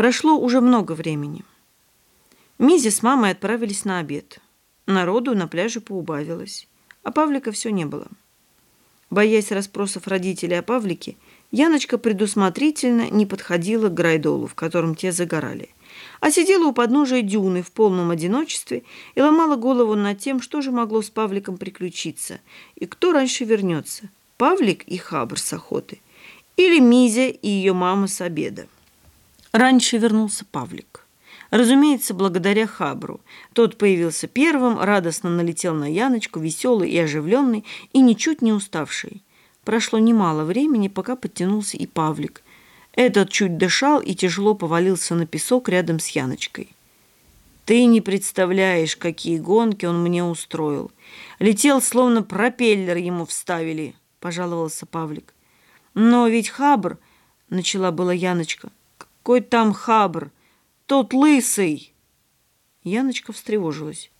Прошло уже много времени. Мизи с мамой отправились на обед. Народу на пляже поубавилось, а Павлика все не было. Боясь расспросов родителей о Павлике, Яночка предусмотрительно не подходила к Грайдолу, в котором те загорали, а сидела у подножия дюны в полном одиночестве и ломала голову над тем, что же могло с Павликом приключиться и кто раньше вернется, Павлик и Хабр с охоты или Мизя и ее мама с обеда. Раньше вернулся Павлик. Разумеется, благодаря Хабру. Тот появился первым, радостно налетел на Яночку, веселый и оживленный, и ничуть не уставший. Прошло немало времени, пока подтянулся и Павлик. Этот чуть дышал и тяжело повалился на песок рядом с Яночкой. Ты не представляешь, какие гонки он мне устроил. Летел, словно пропеллер ему вставили, пожаловался Павлик. Но ведь Хабр, начала была Яночка. Какой там Хабр? Тот лысый. Яночка встревожилась.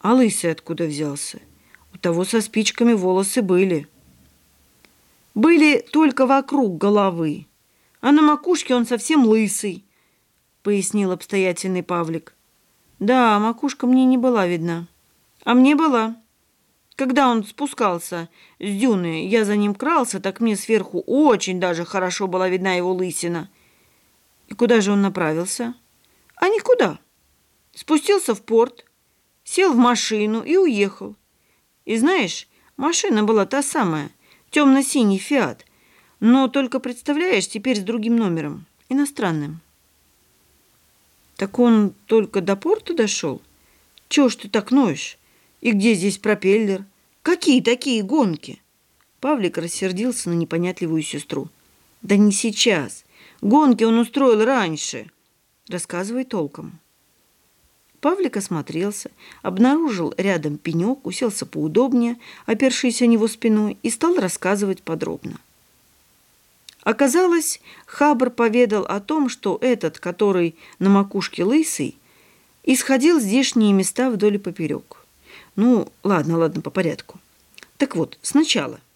А лысый откуда взялся? У того со спичками волосы были. Были только вокруг головы, а на макушке он совсем лысый, пояснил обстоятельный Павлик. Да, макушка мне не была видна, а мне была. Когда он спускался с дюны, я за ним крался, так мне сверху очень даже хорошо была видна его лысина. И куда же он направился? А никуда. Спустился в порт, сел в машину и уехал. И знаешь, машина была та самая, темно-синий «Фиат». Но только, представляешь, теперь с другим номером, иностранным. Так он только до порта дошел? Чего ж ты так ноешь? И где здесь пропеллер? Какие такие гонки? Павлик рассердился на непонятливую сестру. Да не сейчас. Гонки он устроил раньше. Рассказывай толком. Павлик осмотрелся, обнаружил рядом пенек, уселся поудобнее, опершись о него спиной, и стал рассказывать подробно. Оказалось, Хабр поведал о том, что этот, который на макушке лысый, исходил здешние места вдоль и поперек. Ну, ладно, ладно, по порядку. Так вот, сначала –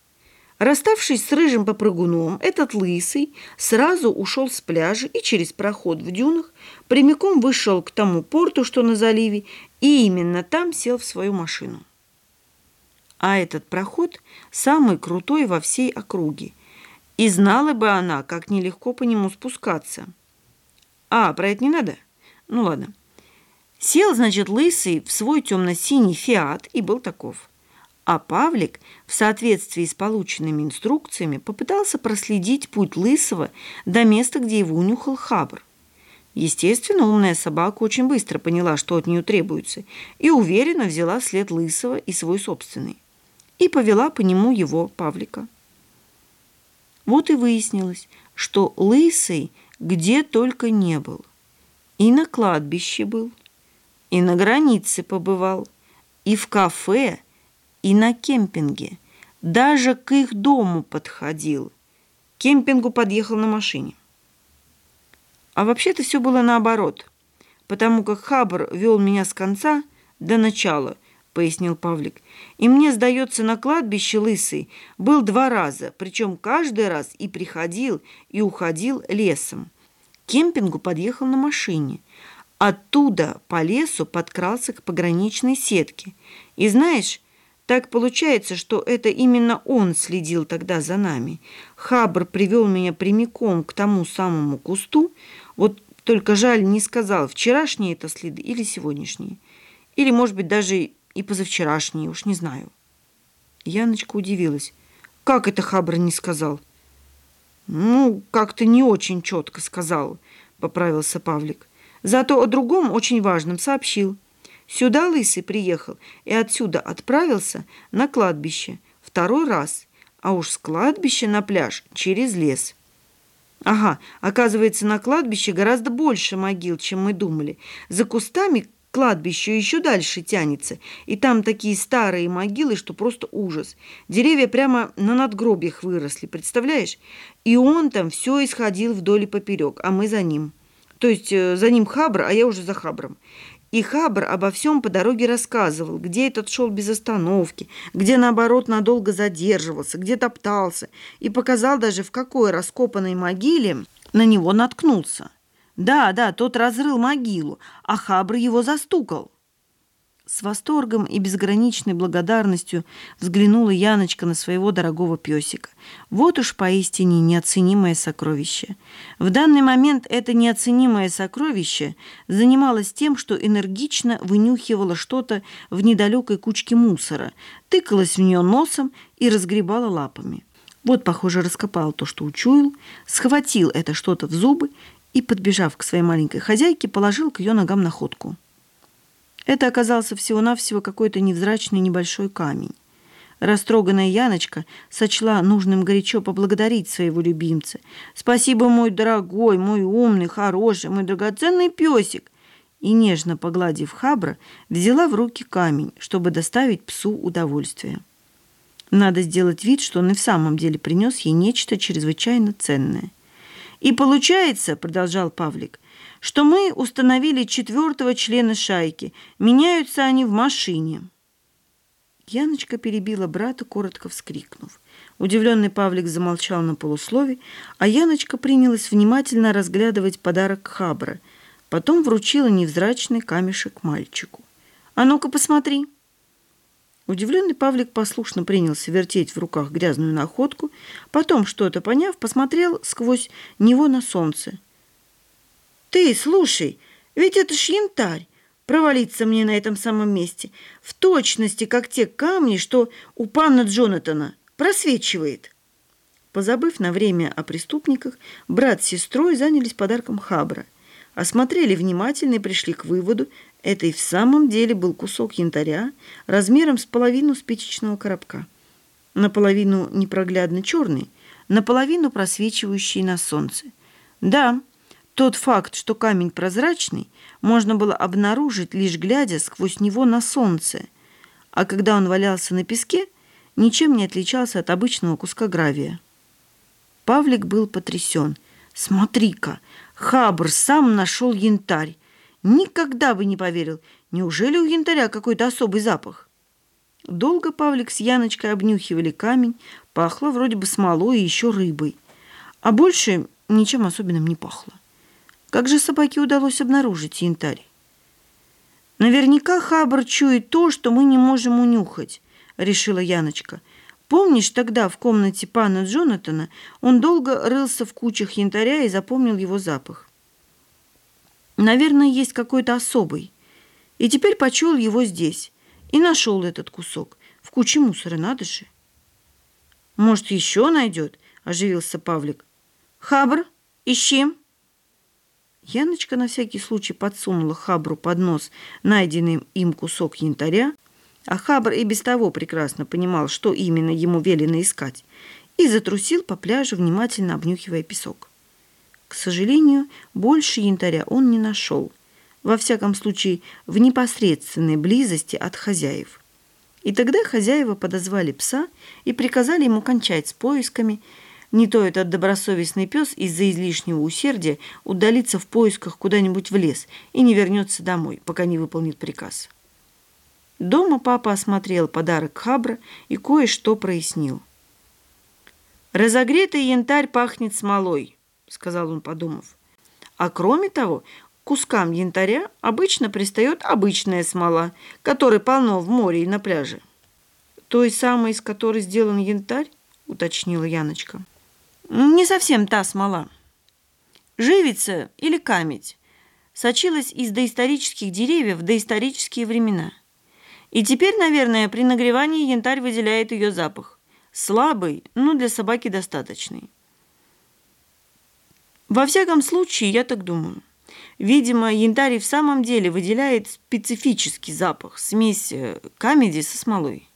Расставшись с рыжим попрыгуном, этот лысый сразу ушел с пляжа и через проход в дюнах прямиком вышел к тому порту, что на заливе, и именно там сел в свою машину. А этот проход самый крутой во всей округе. И знала бы она, как нелегко по нему спускаться. А, про это не надо? Ну ладно. Сел, значит, лысый в свой темно-синий фиат и был таков – а Павлик, в соответствии с полученными инструкциями, попытался проследить путь Лысого до места, где его унюхал Хабр. Естественно, умная собака очень быстро поняла, что от нее требуется, и уверенно взяла след Лысого и свой собственный. И повела по нему его, Павлика. Вот и выяснилось, что Лысый где только не был. И на кладбище был, и на границе побывал, и в кафе, и на кемпинге. Даже к их дому подходил. К кемпингу подъехал на машине. А вообще-то все было наоборот, потому как Хабр вел меня с конца до начала, пояснил Павлик. И мне, сдается, на кладбище Лысый был два раза, причем каждый раз и приходил, и уходил лесом. К кемпингу подъехал на машине. Оттуда по лесу подкрался к пограничной сетке. И знаешь, так получается, что это именно он следил тогда за нами. Хабр привел меня прямиком к тому самому кусту. Вот только жаль, не сказал, вчерашние это следы или сегодняшние. Или, может быть, даже и позавчерашние, уж не знаю. Яночка удивилась. Как это Хабр не сказал? Ну, как-то не очень четко сказал, поправился Павлик. Зато о другом очень важном сообщил. Сюда Лысый приехал и отсюда отправился на кладбище второй раз, а уж с кладбища на пляж через лес. Ага, оказывается, на кладбище гораздо больше могил, чем мы думали. За кустами кладбище еще дальше тянется, и там такие старые могилы, что просто ужас. Деревья прямо на надгробиях выросли, представляешь? И он там все исходил вдоль и поперек, а мы за ним. То есть э, за ним Хабр, а я уже за Хабром. И Хабр обо всем по дороге рассказывал, где этот шел без остановки, где, наоборот, надолго задерживался, где топтался, и показал даже, в какой раскопанной могиле на него наткнулся. Да, да, тот разрыл могилу, а Хабр его застукал. С восторгом и безграничной благодарностью взглянула Яночка на своего дорогого песика. Вот уж поистине неоценимое сокровище. В данный момент это неоценимое сокровище занималось тем, что энергично вынюхивало что-то в недалекой кучке мусора, тыкалось в нее носом и разгребало лапами. Вот, похоже, раскопал то, что учуял, схватил это что-то в зубы и, подбежав к своей маленькой хозяйке, положил к ее ногам находку. Это оказался всего-навсего какой-то невзрачный небольшой камень. Растроганная Яночка сочла нужным горячо поблагодарить своего любимца. «Спасибо, мой дорогой, мой умный, хороший, мой драгоценный песик!» И, нежно погладив Хабра, взяла в руки камень, чтобы доставить псу удовольствие. Надо сделать вид, что он и в самом деле принес ей нечто чрезвычайно ценное. «И получается, — продолжал Павлик, что мы установили четвертого члена шайки. Меняются они в машине». Яночка перебила брата, коротко вскрикнув. Удивленный Павлик замолчал на полуслове, а Яночка принялась внимательно разглядывать подарок Хабра. Потом вручила невзрачный камешек мальчику. «А ну-ка, посмотри!» Удивленный Павлик послушно принялся вертеть в руках грязную находку, потом, что-то поняв, посмотрел сквозь него на солнце. Ты, слушай, ведь это ж янтарь. Провалиться мне на этом самом месте. В точности, как те камни, что у пана Джонатана. Просвечивает. Позабыв на время о преступниках, брат с сестрой занялись подарком Хабра. Осмотрели внимательно и пришли к выводу, это и в самом деле был кусок янтаря размером с половину спичечного коробка. Наполовину непроглядно черный, наполовину просвечивающий на солнце. Да, тот факт, что камень прозрачный, можно было обнаружить, лишь глядя сквозь него на солнце, а когда он валялся на песке, ничем не отличался от обычного куска гравия. Павлик был потрясен. «Смотри-ка, Хабр сам нашел янтарь. Никогда бы не поверил. Неужели у янтаря какой-то особый запах?» Долго Павлик с Яночкой обнюхивали камень, пахло вроде бы смолой и еще рыбой. А больше ничем особенным не пахло. Как же собаке удалось обнаружить янтарь? Наверняка Хабр чует то, что мы не можем унюхать, решила Яночка. Помнишь, тогда в комнате пана Джонатана он долго рылся в кучах янтаря и запомнил его запах. Наверное, есть какой-то особый. И теперь почуял его здесь. И нашел этот кусок. В куче мусора, надо же. Может, еще найдет? Оживился Павлик. Хабр, ищем. Яночка на всякий случай подсунула Хабру под нос найденный им кусок янтаря, а Хабр и без того прекрасно понимал, что именно ему велено искать, и затрусил по пляжу, внимательно обнюхивая песок. К сожалению, больше янтаря он не нашел, во всяком случае в непосредственной близости от хозяев. И тогда хозяева подозвали пса и приказали ему кончать с поисками – не то этот добросовестный пес из-за излишнего усердия удалится в поисках куда-нибудь в лес и не вернется домой, пока не выполнит приказ. Дома папа осмотрел подарок Хабра и кое-что прояснил. «Разогретый янтарь пахнет смолой», — сказал он, подумав. «А кроме того, кускам янтаря обычно пристает обычная смола, которой полно в море и на пляже». «Той самой, из которой сделан янтарь?» — уточнила Яночка. Не совсем та смола. Живица или камедь сочилась из доисторических деревьев в доисторические времена. И теперь, наверное, при нагревании янтарь выделяет ее запах. Слабый, но для собаки достаточный. Во всяком случае, я так думаю. Видимо, янтарь в самом деле выделяет специфический запах, смесь э, камеди со смолой.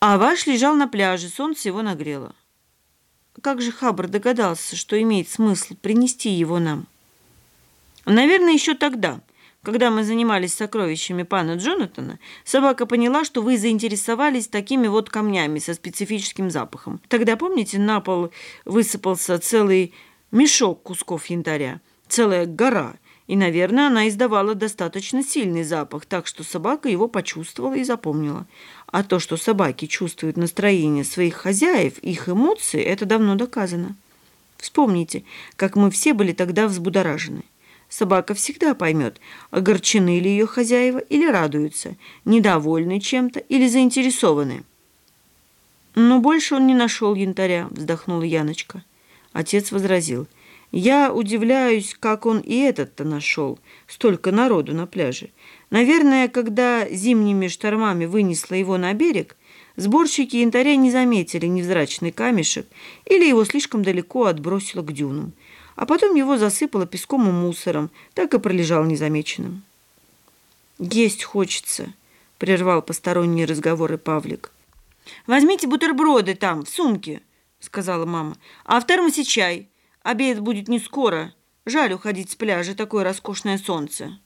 А ваш лежал на пляже, солнце его нагрело. Как же Хабр догадался, что имеет смысл принести его нам? Наверное, еще тогда, когда мы занимались сокровищами пана Джонатана, собака поняла, что вы заинтересовались такими вот камнями со специфическим запахом. Тогда, помните, на пол высыпался целый мешок кусков янтаря, целая гора, и, наверное, она издавала достаточно сильный запах, так что собака его почувствовала и запомнила. А то, что собаки чувствуют настроение своих хозяев, их эмоции, это давно доказано. Вспомните, как мы все были тогда взбудоражены. Собака всегда поймет, огорчены ли ее хозяева или радуются, недовольны чем-то или заинтересованы. Но больше он не нашел янтаря, вздохнула Яночка. Отец возразил. Я удивляюсь, как он и этот-то нашел. Столько народу на пляже. Наверное, когда зимними штормами вынесло его на берег, сборщики янтаря не заметили невзрачный камешек или его слишком далеко отбросило к дюнам. А потом его засыпало песком и мусором, так и пролежал незамеченным. «Есть хочется», — прервал посторонние разговоры Павлик. «Возьмите бутерброды там, в сумке», — сказала мама. «А в термосе чай. Обед будет не скоро. Жаль уходить с пляжа, такое роскошное солнце».